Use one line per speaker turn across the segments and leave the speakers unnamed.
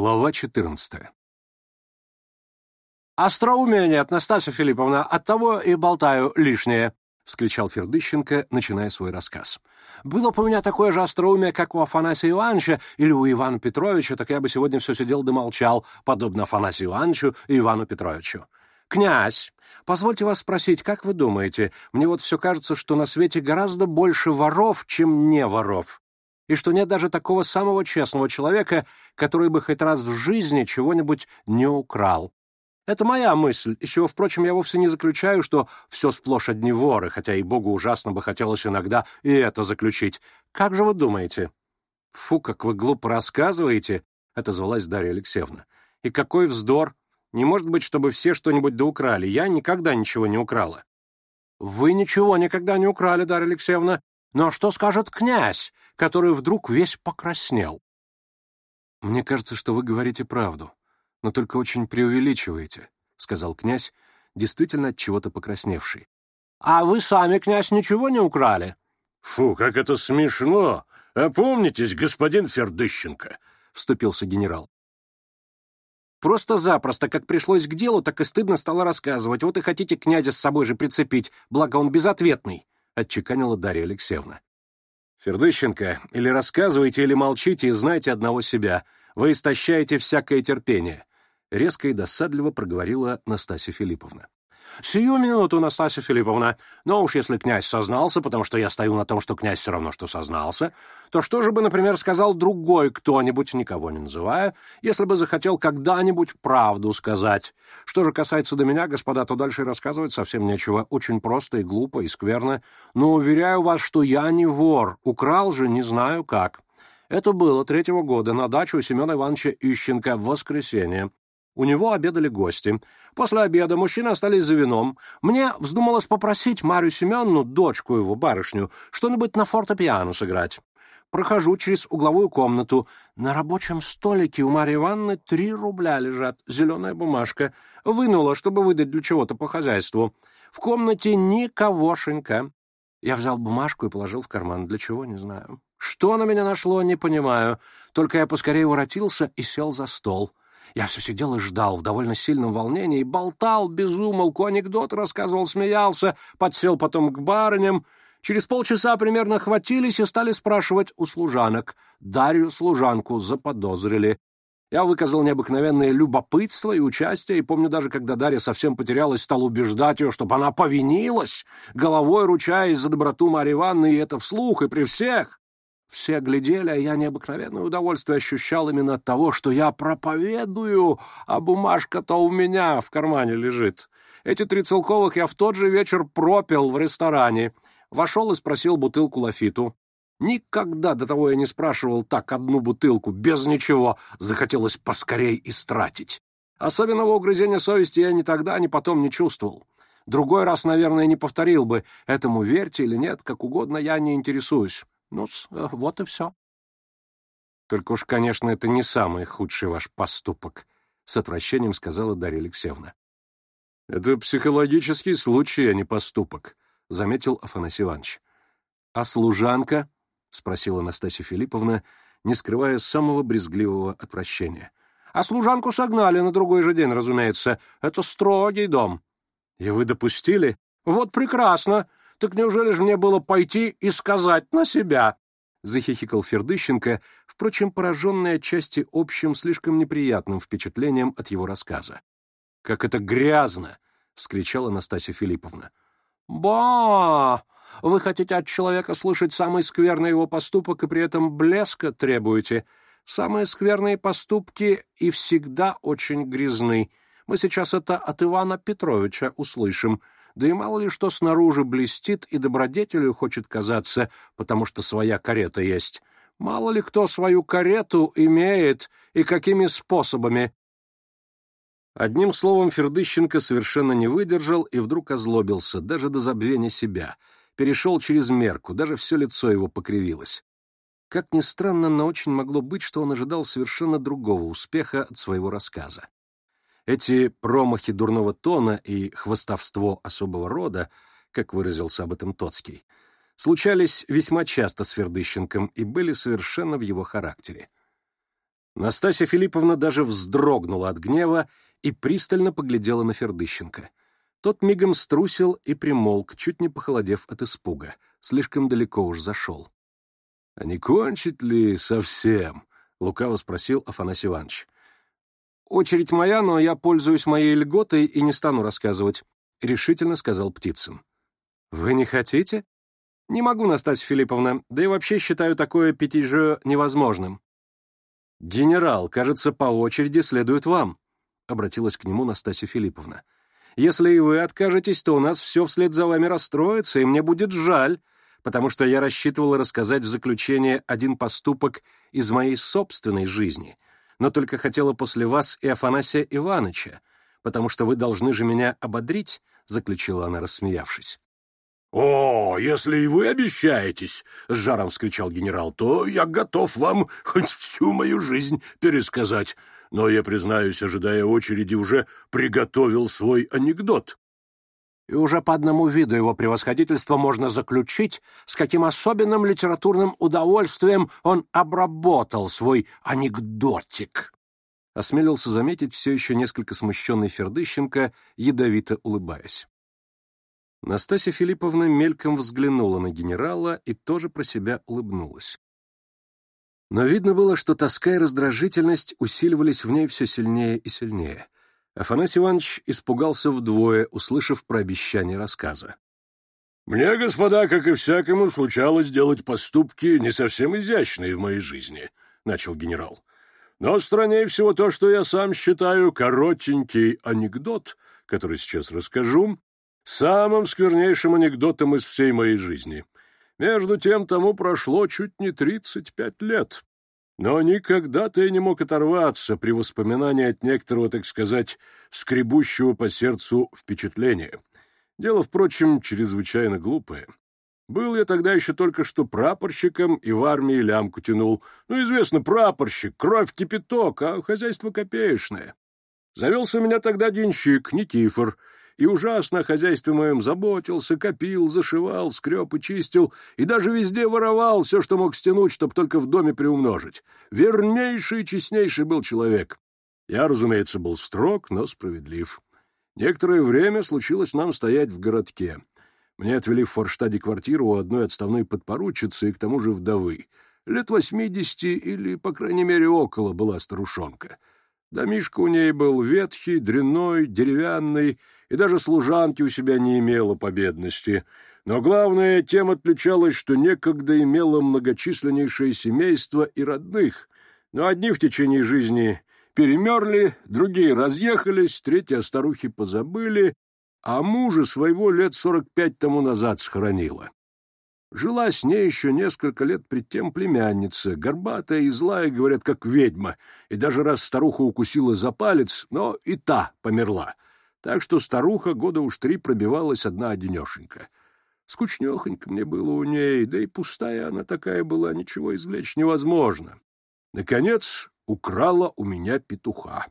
Глава 14.
«Остроумия нет, Настасья Филипповна, оттого и болтаю лишнее», — вскричал Фердыщенко, начиная свой рассказ. «Было бы у меня такое же остроумие, как у Афанасия Ивановича или у Ивана Петровича, так я бы сегодня все сидел да молчал, подобно Афанасию Ивановичу и Ивану Петровичу». «Князь, позвольте вас спросить, как вы думаете, мне вот все кажется, что на свете гораздо больше воров, чем не воров и что нет даже такого самого честного человека, который бы хоть раз в жизни чего-нибудь не украл. Это моя мысль, из чего, впрочем, я вовсе не заключаю, что все сплошь одни воры, хотя и Богу ужасно бы хотелось иногда и это заключить. Как же вы думаете?» «Фу, как вы глупо рассказываете!» — это звалась Дарья Алексеевна. «И какой вздор! Не может быть, чтобы все что-нибудь доукрали. Я никогда ничего не украла». «Вы ничего никогда не украли, Дарья Алексеевна, но что скажет князь, который вдруг весь покраснел?
Мне кажется, что вы говорите правду, но только очень преувеличиваете, сказал князь, действительно от чего-то покрасневший.
А вы сами, князь, ничего не украли?
Фу, как это смешно! Опомнитесь, господин Фердыщенко, вступился генерал.
Просто-запросто, как пришлось к делу, так и стыдно стало рассказывать. Вот и хотите князя с собой же прицепить, благо он безответный. — отчеканила Дарья Алексеевна.
«Фердыщенко, или рассказывайте, или молчите и знайте одного себя. Вы истощаете всякое терпение», — резко и досадливо проговорила Настасья Филипповна.
Сию минуту, Настасья Филипповна. Но уж если князь сознался, потому что я стою на том, что князь все равно, что сознался, то что же бы, например, сказал другой кто-нибудь, никого не называя, если бы захотел когда-нибудь правду сказать? Что же касается до меня, господа, то дальше рассказывать совсем нечего. Очень просто и глупо, и скверно. Но уверяю вас, что я не вор. Украл же не знаю как. Это было третьего года на дачу у Семена Ивановича Ищенко в воскресенье. У него обедали гости. После обеда мужчины остались за вином. Мне вздумалось попросить Марию Семеновну, дочку его, барышню, что-нибудь на фортепиано сыграть. Прохожу через угловую комнату. На рабочем столике у Марии Ивановны три рубля лежат, зеленая бумажка. Вынула, чтобы выдать для чего-то по хозяйству. В комнате никогошенька. Я взял бумажку и положил в карман. Для чего, не знаю. Что на меня нашло, не понимаю. Только я поскорее воротился и сел за стол. Я все сидел и ждал в довольно сильном волнении, болтал безумно, анекдот рассказывал, смеялся, подсел потом к барыням. Через полчаса примерно хватились и стали спрашивать у служанок. Дарью служанку заподозрили. Я выказал необыкновенное любопытство и участие, и помню даже, когда Дарья совсем потерялась, стал убеждать ее, чтобы она повинилась, головой ручаясь за доброту Марьи Ивановны, и это вслух и при всех все глядели, а я необыкновенное удовольствие ощущал именно от того, что я проповедую, а бумажка-то у меня в кармане лежит. Эти три целковых я в тот же вечер пропил в ресторане. Вошел и спросил бутылку лафиту. Никогда до того я не спрашивал так одну бутылку, без ничего. Захотелось поскорей истратить. Особенного угрызения совести я ни тогда, ни потом не чувствовал. Другой раз, наверное, не повторил бы. Этому верьте или нет, как угодно, я не интересуюсь. Ну, э, вот и все.
Только уж, конечно, это не самый худший ваш поступок, с отвращением сказала Дарья Алексеевна. Это психологический случай, а не поступок, заметил Афанасий Иванович. А служанка? спросила Анастасия Филипповна, не скрывая самого брезгливого отвращения.
А служанку согнали на другой же день, разумеется. Это строгий дом.
И вы допустили?
Вот прекрасно! Так неужели же мне было пойти и сказать на себя?
Захихикал Фердыщенко, впрочем, пораженный отчасти общим, слишком неприятным впечатлением от его рассказа. «Как это грязно!» — вскричала Настасья Филипповна.
«Ба! Вы хотите от человека слушать самый скверный его поступок и при этом блеска требуете. Самые скверные поступки и всегда очень грязны. Мы сейчас это от Ивана Петровича услышим», да и мало ли что снаружи блестит и добродетелю хочет казаться, потому что своя карета есть. Мало ли кто свою карету имеет и какими способами.
Одним словом, Фердыщенко совершенно не выдержал и вдруг озлобился, даже до забвения себя. Перешел через мерку, даже все лицо его покривилось. Как ни странно, но очень могло быть, что он ожидал совершенно другого успеха от своего рассказа. Эти промахи дурного тона и хвостовство особого рода, как выразился об этом Тоцкий, случались весьма часто с Фердыщенком и были совершенно в его характере. Настасья Филипповна даже вздрогнула от гнева и пристально поглядела на Фердыщенко. Тот мигом струсил и примолк, чуть не похолодев от испуга. Слишком далеко уж зашел. «А не кончит ли совсем?» — лукаво спросил Афанасий Иванович очередь моя, но я пользуюсь моей льготой и не стану рассказывать», — решительно сказал Птицын. «Вы не хотите?» «Не могу, Настасья Филипповна, да и вообще считаю такое пятиже невозможным». «Генерал, кажется, по очереди следует вам», — обратилась к нему Настасья Филипповна. «Если и вы откажетесь, то у нас все вслед за вами расстроится, и мне будет жаль, потому что я рассчитывала рассказать в заключение один поступок из моей собственной жизни — но только хотела после вас и Афанасия Ивановича, потому что вы должны же меня ободрить», — заключила она, рассмеявшись.
«О, если и вы обещаетесь!» — с жаром вскричал генерал. «То я готов вам хоть всю мою жизнь пересказать. Но я, признаюсь, ожидая очереди, уже приготовил свой анекдот».
И уже по одному виду его превосходительства можно заключить, с каким особенным литературным удовольствием он обработал свой анекдотик.
Осмелился заметить все еще несколько смущенный Фердыщенко, ядовито улыбаясь. Настасья Филипповна мельком взглянула на генерала и тоже про себя улыбнулась. Но видно было, что тоска и раздражительность усиливались в ней все сильнее и сильнее — Афанасий Иванович испугался вдвое, услышав про обещание рассказа.
«Мне, господа, как и всякому, случалось делать поступки не совсем изящные в моей жизни», — начал генерал. «Но страннее всего то, что я сам считаю коротенький анекдот, который сейчас расскажу, самым сквернейшим анекдотом из всей моей жизни. Между тем, тому прошло чуть не тридцать пять лет. Но никогда ты не мог оторваться при воспоминании от некоторого, так сказать, скребущего по сердцу впечатления. Дело, впрочем, чрезвычайно глупое. Был я тогда еще только что прапорщиком и в армии лямку тянул. Ну, известно, прапорщик, кровь кипяток, а хозяйство копеечное. Завелся у меня тогда денщик, Никифор — и ужасно хозяйстве моем заботился, копил, зашивал, скреб и чистил, и даже везде воровал все, что мог стянуть, чтоб только в доме приумножить. Вернейший и честнейший был человек. Я, разумеется, был строг, но справедлив. Некоторое время случилось нам стоять в городке. Мне отвели в Форштаде квартиру у одной отставной подпоручицы и к тому же вдовы. Лет восьмидесяти или, по крайней мере, около была старушонка. Домишко у ней был ветхий, дрянной, деревянный, и даже служанки у себя не имела по бедности. Но главное, тем отличалось, что некогда имела многочисленнейшее семейство и родных, но одни в течение жизни перемерли, другие разъехались, третьи о старухе позабыли, а мужа своего лет сорок пять тому назад схоронила. Жила с ней еще несколько лет пред тем племянница, горбатая и злая, говорят, как ведьма, и даже раз старуха укусила за палец, но и та померла — так что старуха года уж три пробивалась одна одинешенька. Скучнехонько мне было у ней, да и пустая она такая была, ничего извлечь невозможно. Наконец, украла у меня петуха.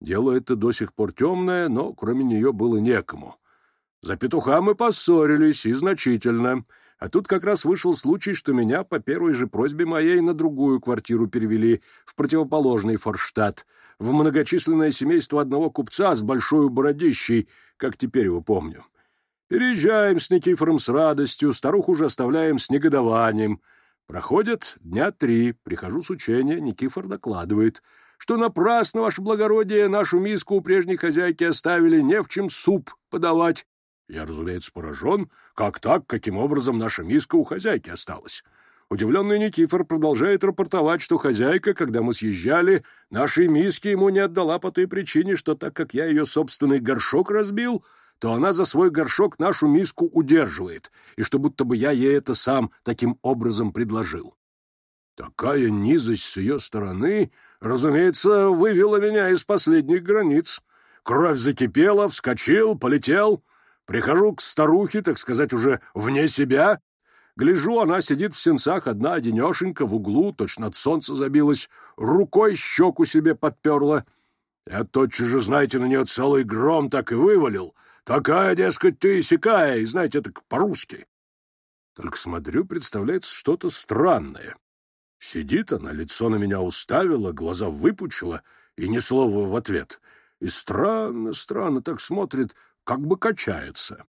Дело это до сих пор темное, но кроме нее было некому. За петуха мы поссорились, и значительно. А тут как раз вышел случай, что меня по первой же просьбе моей на другую квартиру перевели, в противоположный форштадт в многочисленное семейство одного купца с большой бородищей, как теперь его помню. Переезжаем с Никифором с радостью, старуху уже оставляем с негодованием. Проходят дня три, прихожу с учения, Никифор докладывает, что напрасно, ваше благородие, нашу миску у прежней хозяйки оставили не в чем суп подавать. Я, разумеется, поражен, как так, каким образом наша миска у хозяйки осталась. Удивленный Никифор продолжает рапортовать, что хозяйка, когда мы съезжали, нашей миске ему не отдала по той причине, что так как я ее собственный горшок разбил, то она за свой горшок нашу миску удерживает, и что будто бы я ей это сам таким образом предложил. Такая низость с ее стороны, разумеется, вывела меня из последних границ. Кровь закипела, вскочил, полетел. Прихожу к старухе, так сказать, уже вне себя, Гляжу, она сидит в сенцах одна-одинешенька в углу, точно от солнца забилась, рукой щеку себе подперла. Я тотчас же, знаете, на нее целый гром так и вывалил. Такая, дескать, ты и сякая, и, знаете, так по-русски. Только смотрю, представляется что-то странное. Сидит она, лицо на меня уставила, глаза выпучила, и ни слова в ответ. И странно, странно так смотрит, как бы качается.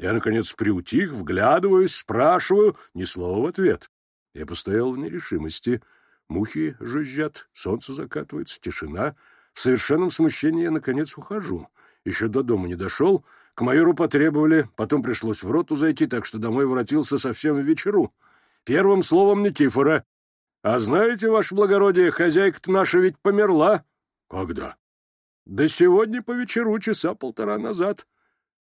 Я, наконец, приутих, вглядываюсь, спрашиваю, ни слова в ответ. Я постоял в нерешимости. Мухи жужжат, солнце закатывается, тишина. В совершенном смущении я, наконец, ухожу. Еще до дома не дошел, к майору потребовали, потом пришлось в роту зайти, так что домой воротился совсем в вечеру. Первым словом Никифора. «А знаете, ваше благородие, хозяйка-то наша ведь померла». «Когда?» «Да сегодня по вечеру, часа полтора назад.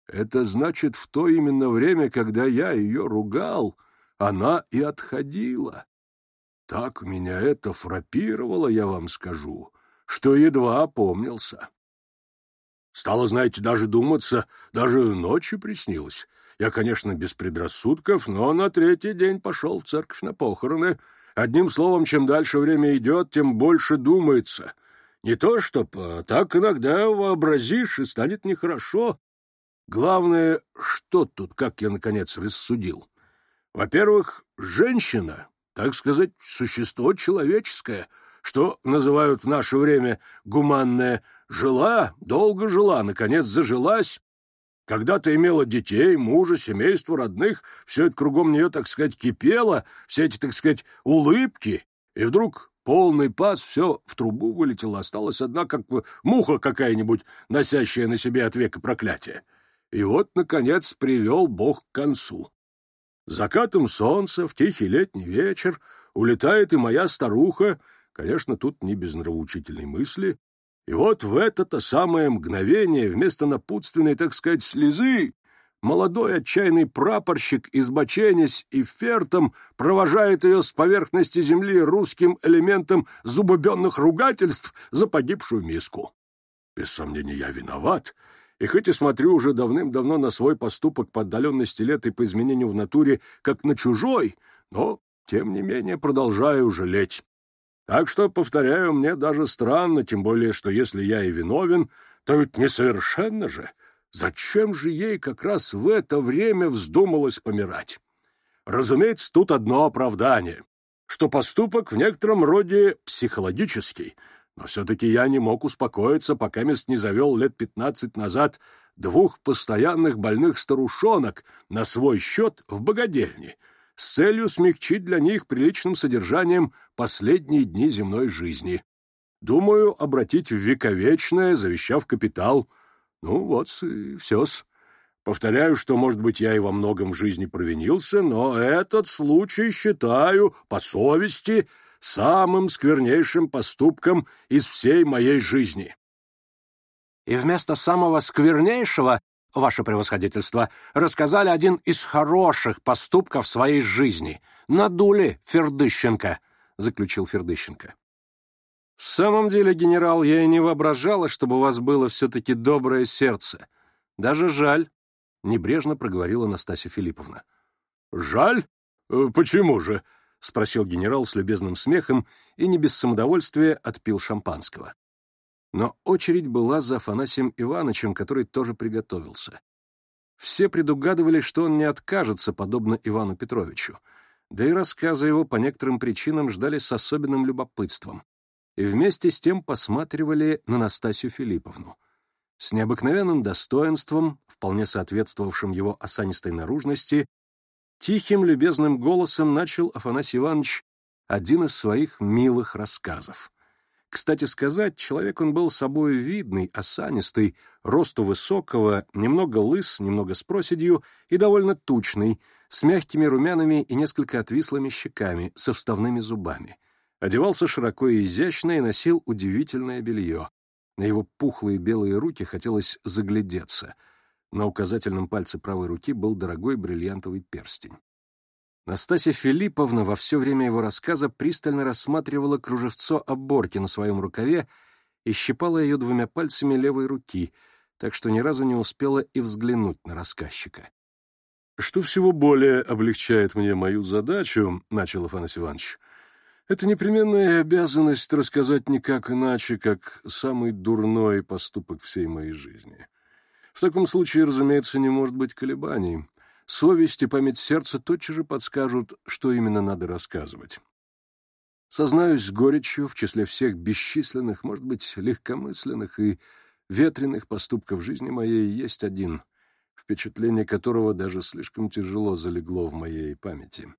Это значит, в то именно время, когда я ее ругал, она и отходила. Так меня это фрапировало, я вам скажу, что едва опомнился. Стало, знаете, даже думаться, даже ночью приснилось. Я, конечно, без предрассудков, но на третий день пошел в церковь на похороны. Одним словом, чем дальше время идет, тем больше думается. Не то чтоб, а так иногда вообразишь, и станет нехорошо. Главное, что тут, как я, наконец, рассудил. Во-первых, женщина, так сказать, существо человеческое, что называют в наше время гуманное, жила, долго жила, наконец зажилась, когда-то имела детей, мужа, семейство, родных, все это кругом нее, так сказать, кипело, все эти, так сказать, улыбки, и вдруг полный пас, все в трубу вылетело, осталась одна, как муха какая-нибудь, носящая на себе от века проклятие и вот, наконец, привел Бог к концу. Закатом солнца в тихий летний вечер улетает и моя старуха, конечно, тут не без нравоучительной мысли, и вот в это-то самое мгновение вместо напутственной, так сказать, слезы молодой отчаянный прапорщик, избоченясь и фертом, провожает ее с поверхности земли русским элементом зубобенных ругательств за погибшую миску. Без сомнения, я виноват, — и хоть и смотрю уже давным-давно на свой поступок по отдаленности лет и по изменению в натуре, как на чужой, но, тем не менее, продолжаю жалеть. Так что, повторяю, мне даже странно, тем более, что если я и виновен, то ведь несовершенно же. Зачем же ей как раз в это время вздумалось помирать? Разумеется, тут одно оправдание, что поступок в некотором роде психологический — но все-таки я не мог успокоиться, пока мест не завел лет пятнадцать назад двух постоянных больных старушонок на свой счет в богадельне с целью смягчить для них приличным содержанием последние дни земной жизни. Думаю, обратить в вековечное, завещав капитал. Ну вот и все-с. Повторяю, что, может быть, я и во многом в жизни провинился, но этот случай считаю, по совести, самым сквернейшим поступком из всей моей жизни.
И вместо самого сквернейшего, ваше превосходительство, рассказали один из хороших поступков своей жизни. Надули Фердыщенко, заключил Фердыщенко. В самом деле, генерал, я и не воображала, чтобы у вас было все-таки доброе сердце. Даже жаль, — небрежно проговорила Настасья Филипповна.
«Жаль? Э, почему же?»
— спросил генерал с любезным смехом и не без самодовольствия отпил шампанского. Но очередь была за Афанасием Ивановичем, который тоже приготовился. Все предугадывали, что он не откажется, подобно Ивану Петровичу, да и рассказы его по некоторым причинам ждали с особенным любопытством, и вместе с тем посматривали на Настасью Филипповну. С необыкновенным достоинством, вполне соответствовавшим его осанистой наружности, Тихим любезным голосом начал Афанасий Иванович один из своих милых рассказов. Кстати сказать, человек он был собой видный, осанистый, росту высокого, немного лыс, немного с проседью и довольно тучный, с мягкими румянами и несколько отвислыми щеками, со вставными зубами. Одевался широко и изящно и носил удивительное белье. На его пухлые белые руки хотелось заглядеться — на указательном пальце правой руки был дорогой бриллиантовый перстень. Настасья Филипповна во все время его рассказа пристально рассматривала кружевцо оборки на своем рукаве и щипала ее двумя пальцами левой руки, так что ни разу не успела и взглянуть на рассказчика.
«Что всего более облегчает мне мою задачу, — начал Афанас Иванович, — это непременная обязанность рассказать никак иначе, как самый дурной поступок всей моей жизни». В таком случае, разумеется, не может быть колебаний. Совесть и память сердца тотчас же подскажут, что именно надо рассказывать.
Сознаюсь с горечью, в числе всех бесчисленных, может быть, легкомысленных и ветреных поступков жизни моей есть один, впечатление которого даже слишком тяжело залегло в моей памяти.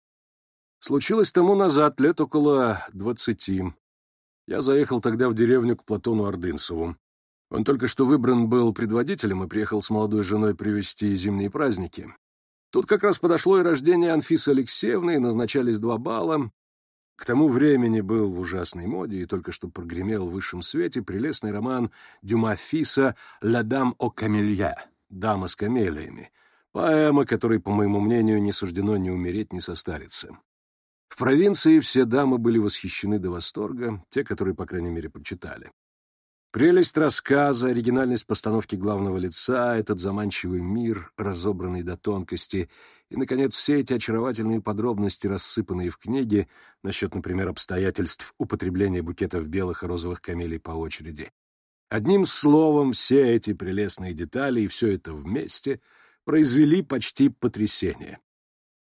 Случилось тому назад лет около двадцати. Я заехал тогда в деревню к Платону Ордынцеву. Он только что выбран был предводителем и приехал с молодой женой привезти зимние праздники. Тут как раз подошло и рождение Анфисы Алексеевны, и назначались два балла. К тому времени был в ужасной моде и только что прогремел в высшем свете прелестный роман Дюма Фиса «Ла дам о камелья» «Дама с камелиями», поэма, которой, по моему мнению, не суждено ни умереть, ни состариться. В провинции все дамы были восхищены до восторга, те, которые, по крайней мере, прочитали. Прелесть рассказа, оригинальность постановки главного лица, этот заманчивый мир, разобранный до тонкости, и, наконец, все эти очаровательные подробности, рассыпанные в книге, насчет, например, обстоятельств употребления букетов белых и розовых камелий по очереди. Одним словом, все эти прелестные детали и все это вместе произвели почти потрясение.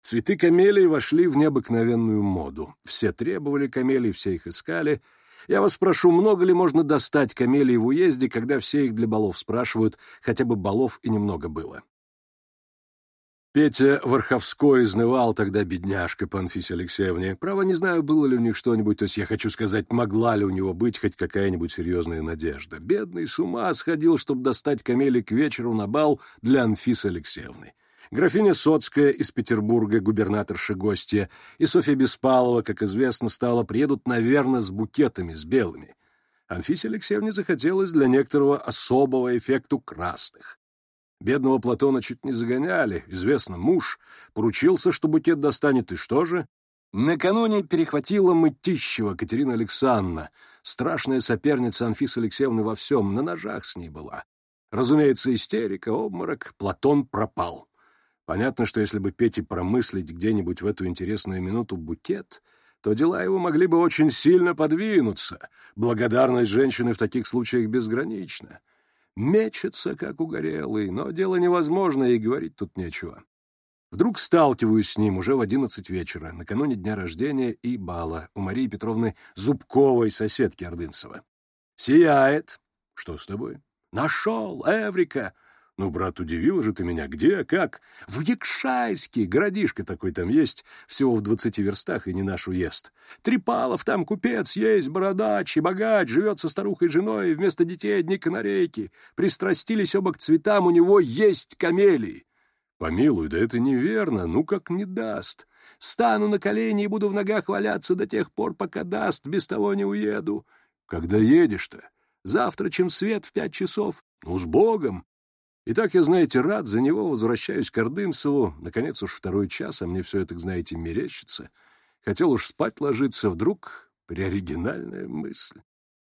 Цветы камелии вошли в необыкновенную моду. Все требовали камелий, все их искали — я вас прошу, много ли можно достать камелий в уезде, когда все их для балов спрашивают, хотя бы балов и немного было?» Петя Варховской изнывал тогда бедняжка по Анфисе Алексеевне. Право, не знаю, было ли у них что-нибудь, то есть я хочу сказать, могла ли у него быть хоть какая-нибудь серьезная надежда. Бедный с ума сходил, чтобы достать камели к вечеру на бал для Анфисы Алексеевны. Графиня Соцкая из Петербурга, губернаторша гостья, и Софья Беспалова, как известно, стала приедут, наверное, с букетами, с белыми. Анфисе Алексеевне захотелось для некоторого особого эффекту красных. Бедного Платона чуть не загоняли, известно, муж поручился, что букет достанет, и что же? Накануне перехватила мытищего Катерина Александровна, страшная соперница Анфисы Алексеевны во всем, на ножах с ней была. Разумеется, истерика, обморок, Платон пропал. Понятно, что если бы Пете промыслить где-нибудь в эту интересную минуту букет, то дела его могли бы очень сильно подвинуться. Благодарность женщины в таких случаях безгранична. Мечется, как угорелый, но дело невозможно, и говорить тут нечего. Вдруг сталкиваюсь с ним уже в одиннадцать вечера, накануне дня рождения и бала у Марии Петровны Зубковой, соседки Ордынцева. «Сияет!» «Что с тобой?» «Нашел! Эврика!» Ну, брат удивил же ты меня. Где? Как? В Якшайске. Городишко такой там есть. Всего в двадцати верстах и не наш уезд. Трипалов там купец есть, бородач и богач. Живет со старухой женой. Вместо детей одни канарейки. Пристрастились оба к цветам. У него есть камелии. Помилуй, да это неверно. Ну как не даст. Стану на колени и буду в ногах валяться до тех пор, пока даст. Без того не уеду. Когда едешь-то? Завтра, чем свет, в пять часов. Ну, с Богом! Итак, я, знаете, рад за него, возвращаюсь к Ордынцеву. Наконец уж второй час, а мне все это, знаете, мерещится. Хотел уж спать ложиться, вдруг приоригинальная мысль.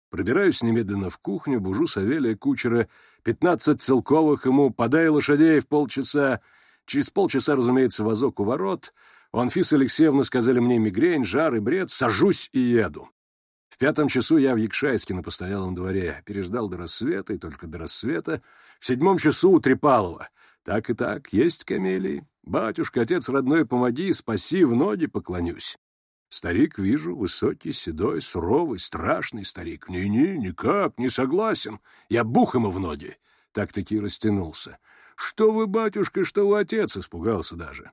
Пробираюсь немедленно в кухню, бужу Савелия Кучера. Пятнадцать целковых ему, подай лошадей в полчаса. Через полчаса, разумеется, вазок у ворот. У Анфисы Алексеевны сказали мне мигрень, жар и бред. Сажусь и еду. В пятом часу я в Якшайске на постоялом дворе переждал до рассвета и только до рассвета. В седьмом часу у Трепалова. Так и так, есть камелии. Батюшка, отец родной, помоги, спаси, в ноги поклонюсь. Старик, вижу, высокий, седой, суровый, страшный старик. Не-не, никак, не согласен. Я бух ему в ноги. Так-таки растянулся. Что вы, батюшка, что вы, отец, испугался даже.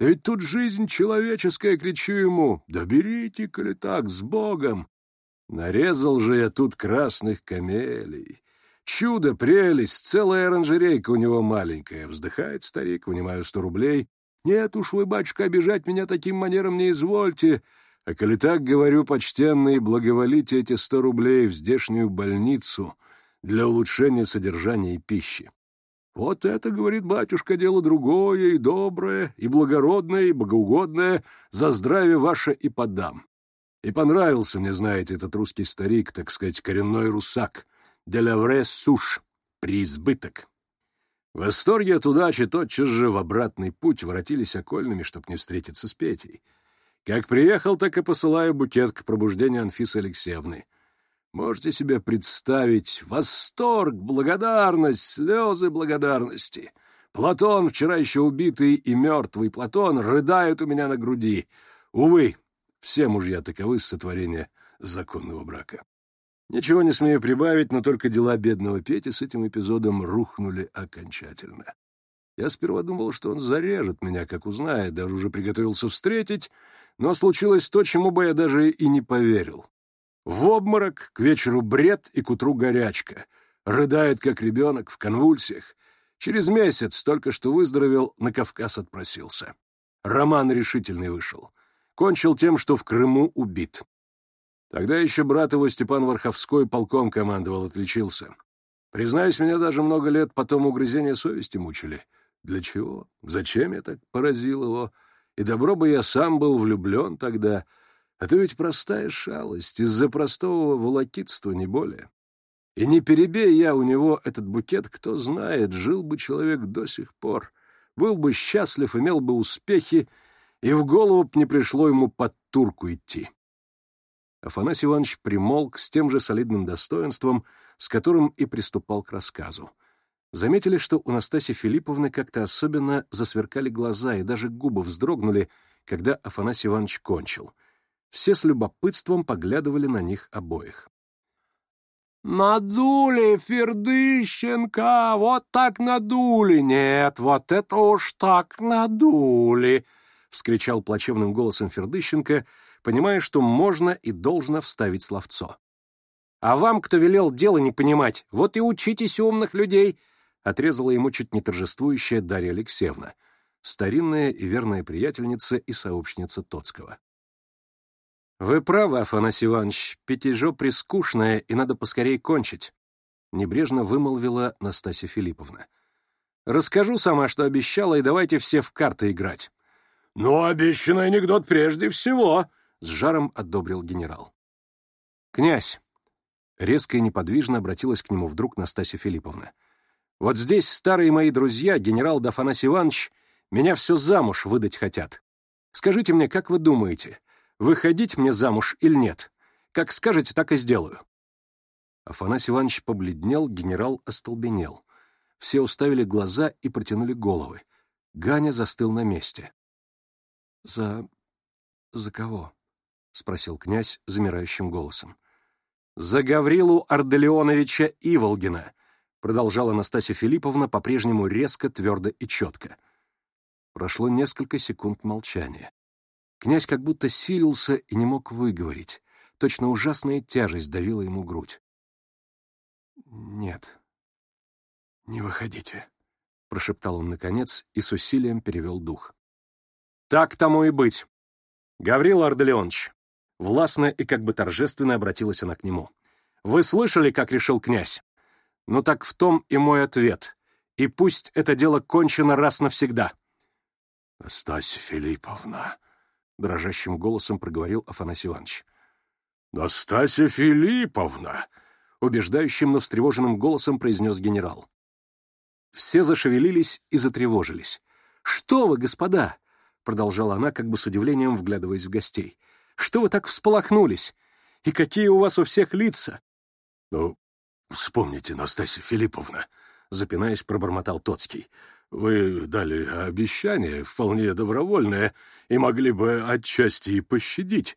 Да ведь тут жизнь человеческая, кричу ему. Да берите, коли так, с Богом. Нарезал же я тут красных камелий. Чудо, прелесть, целая оранжерейка у него маленькая. Вздыхает старик, вынимаю сто рублей. Нет уж вы, батюшка, обижать меня таким манером не извольте. А коли так говорю, почтенный, благоволите эти сто рублей в здешнюю больницу для улучшения содержания и пищи. Вот это, говорит батюшка, дело другое и доброе, и благородное, и богоугодное, за здравие ваше и подам. И понравился мне, знаете, этот русский старик, так сказать, коренной русак. Делавре Суш, преизбыток. В восторге от удачи тотчас же в обратный путь воротились окольными, чтоб не встретиться с Петей. Как приехал, так и посылаю букет к пробуждению Анфисы Алексеевны. Можете себе представить восторг, благодарность, слезы благодарности. Платон, вчера еще убитый и мертвый Платон, рыдает у меня на груди. Увы,
все мужья таковы с сотворения законного брака. Ничего не смею прибавить, но только дела бедного Пети с этим эпизодом рухнули окончательно. Я сперва думал, что он зарежет меня, как узнает, даже уже приготовился встретить, но случилось то, чему бы я даже и не поверил. В обморок, к вечеру бред и к утру горячка. Рыдает, как ребенок, в конвульсиях. Через месяц, только что выздоровел, на Кавказ отпросился. Роман решительный вышел кончил тем, что в Крыму убит. Тогда еще брат его Степан Варховской полком командовал, отличился. Признаюсь, меня даже много лет потом угрызения совести мучили. Для чего? Зачем я так поразил его? И добро бы я сам был влюблен тогда. А то ведь простая шалость, из-за простого волокитства не более. И не перебей я у него этот букет, кто знает, жил бы человек до сих пор, был бы счастлив, имел бы успехи, и в голову б не пришло ему под турку идти. Афанасий Иванович примолк с тем же солидным достоинством, с которым и приступал к рассказу. Заметили, что у Настасьи Филипповны как-то особенно засверкали глаза и даже губы вздрогнули, когда Афанасий Иванович кончил. Все с любопытством поглядывали на них обоих.
«Надули, Фердыщенко! Вот так надули! Нет, вот это уж так надули!» — вскричал плачевным голосом Фердыщенко, понимая, что можно и должно вставить словцо. «А вам, кто велел дело не понимать, вот и учитесь у умных людей!» — отрезала ему чуть не торжествующая Дарья Алексеевна, старинная и верная приятельница и сообщница Тоцкого. «Вы правы, Афанасий Иванович, пятижо прискучное, и надо поскорее кончить», — небрежно вымолвила Настасья Филипповна. «Расскажу сама, что обещала, и давайте все в карты играть.
Но обещанный анекдот прежде всего!»
— с жаром одобрил генерал. «Князь!» — резко и неподвижно обратилась к нему вдруг Настасья Филипповна. «Вот здесь старые мои друзья, генерал Дафанас Иванович, меня все замуж выдать хотят. Скажите мне, как вы думаете, выходить мне замуж или нет? Как скажете, так и сделаю». Афанасий Иванович побледнел, генерал остолбенел. Все уставили глаза и протянули головы. Ганя застыл на месте. «За... за кого?» — спросил князь замирающим голосом. «За Гаврилу Арделеоновича Иволгина», — продолжала Анастасия Филипповна по-прежнему резко, твердо и четко. Прошло несколько секунд молчания. Князь как будто силился и не мог выговорить. Точно ужасная тяжесть давила ему грудь. «Нет, не выходите», — прошептал он наконец и с усилием перевел дух. Так тому и быть. Гаврил Арделеонович. Властно и как бы торжественно обратилась она к нему. Вы слышали, как решил князь? Ну так в том и мой ответ. И пусть это дело кончено раз навсегда.
Настасья Филипповна, дрожащим голосом проговорил Афанасий Иванович. Настасья Филипповна, убеждающим, но встревоженным голосом произнес генерал.
Все зашевелились и затревожились. «Что вы, господа? продолжала она, как бы с удивлением вглядываясь в гостей. «Что вы так всполохнулись? И какие у вас у всех лица?»
«Ну, вспомните, Настасья Филипповна», — запинаясь, пробормотал Тоцкий. «Вы дали обещание, вполне добровольное, и могли бы отчасти и пощадить.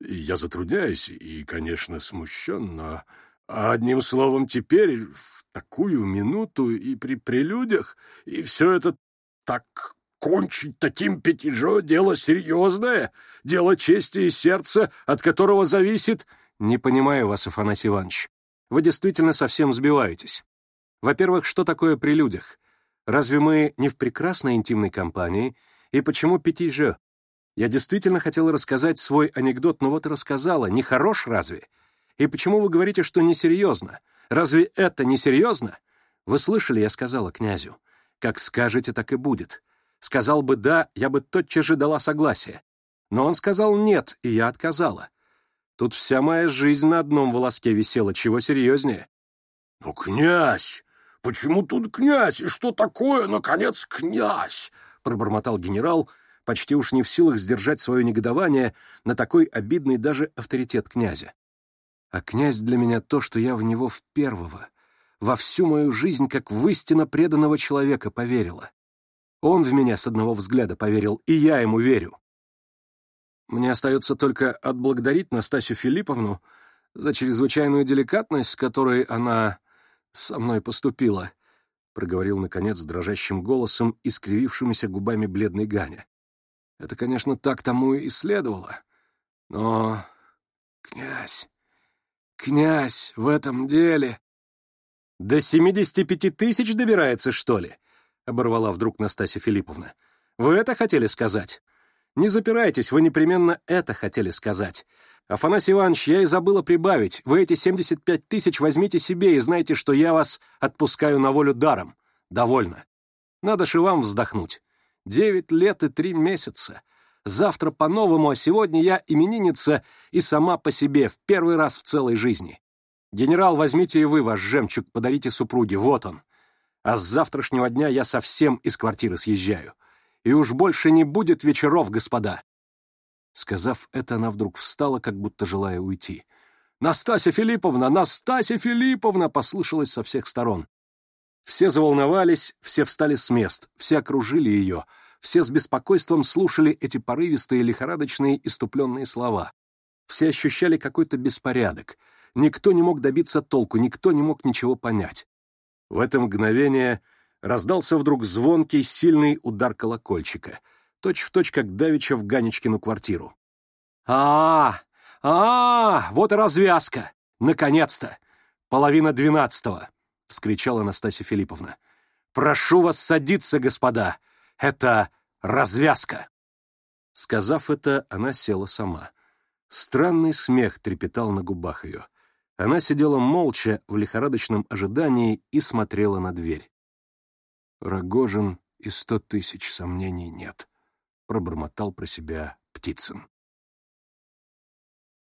Я затрудняюсь и, конечно, смущен, но...» а Одним словом, теперь, в такую минуту и при прелюдях, и все это так Кончить таким пятижо — дело серьезное, дело чести и сердца, от которого зависит...»
«Не понимаю вас, Афанасий Иванович. Вы действительно совсем сбиваетесь. Во-первых, что такое при людях? Разве мы не в прекрасной интимной компании? И почему пятижо? Я действительно хотела рассказать свой анекдот, но вот рассказала. Не хорош разве? И почему вы говорите, что несерьезно? Разве это несерьезно? Вы слышали, я сказала князю. Как скажете, так и будет. Сказал бы «да», я бы тотчас же дала согласие. Но он сказал «нет», и я отказала. Тут вся моя жизнь на одном волоске висела, чего серьезнее.
«Ну, князь! Почему тут князь? И что такое, наконец, князь?» пробормотал генерал, почти уж не в силах сдержать свое негодование на такой обидный даже авторитет князя.
«А князь для меня то, что я в него в первого, во всю мою жизнь, как в истинно преданного человека, поверила. Он в меня с одного взгляда поверил, и я ему верю. Мне остается только отблагодарить Настасью Филипповну за чрезвычайную деликатность, с которой она со мной поступила, — проговорил, наконец, дрожащим голосом и скривившимися губами бледной Ганя. Это, конечно, так тому и следовало. Но, князь, князь, в этом деле...
До 75 тысяч добирается, что ли? — оборвала вдруг Настасья Филипповна. «Вы это хотели сказать?» «Не запирайтесь, вы непременно это хотели сказать. Афанасий Иванович, я и забыла прибавить. Вы эти 75 тысяч возьмите себе и знайте, что я вас отпускаю на волю даром. Довольно. Надо же вам вздохнуть. Девять лет и три месяца. Завтра по-новому, а сегодня я именинница и сама по себе, в первый раз в целой жизни. Генерал, возьмите и вы ваш жемчуг, подарите супруге, вот он а с завтрашнего дня я совсем из квартиры съезжаю. И уж больше не будет вечеров, господа!» Сказав это, она вдруг встала, как будто желая уйти. «Настасья Филипповна! Настасья Филипповна!» послышалось со всех сторон. Все заволновались, все встали с мест, все окружили ее, все с беспокойством слушали эти порывистые, лихорадочные, иступленные слова. Все ощущали какой-то беспорядок. Никто не мог добиться толку, никто не мог ничего понять. В это мгновение раздался вдруг звонкий, сильный удар колокольчика, точь-в-точь, как Давича в Ганечкину квартиру. а а, -а, -а Вот и развязка! Наконец-то! Половина двенадцатого!» — вскричала Анастасия Филипповна. «Прошу вас садиться, господа! Это развязка!» Сказав это, она села сама. Странный смех трепетал на губах ее. Она сидела молча в лихорадочном ожидании и смотрела на дверь. «Рогожин и сто тысяч сомнений нет», — пробормотал про себя Птицын.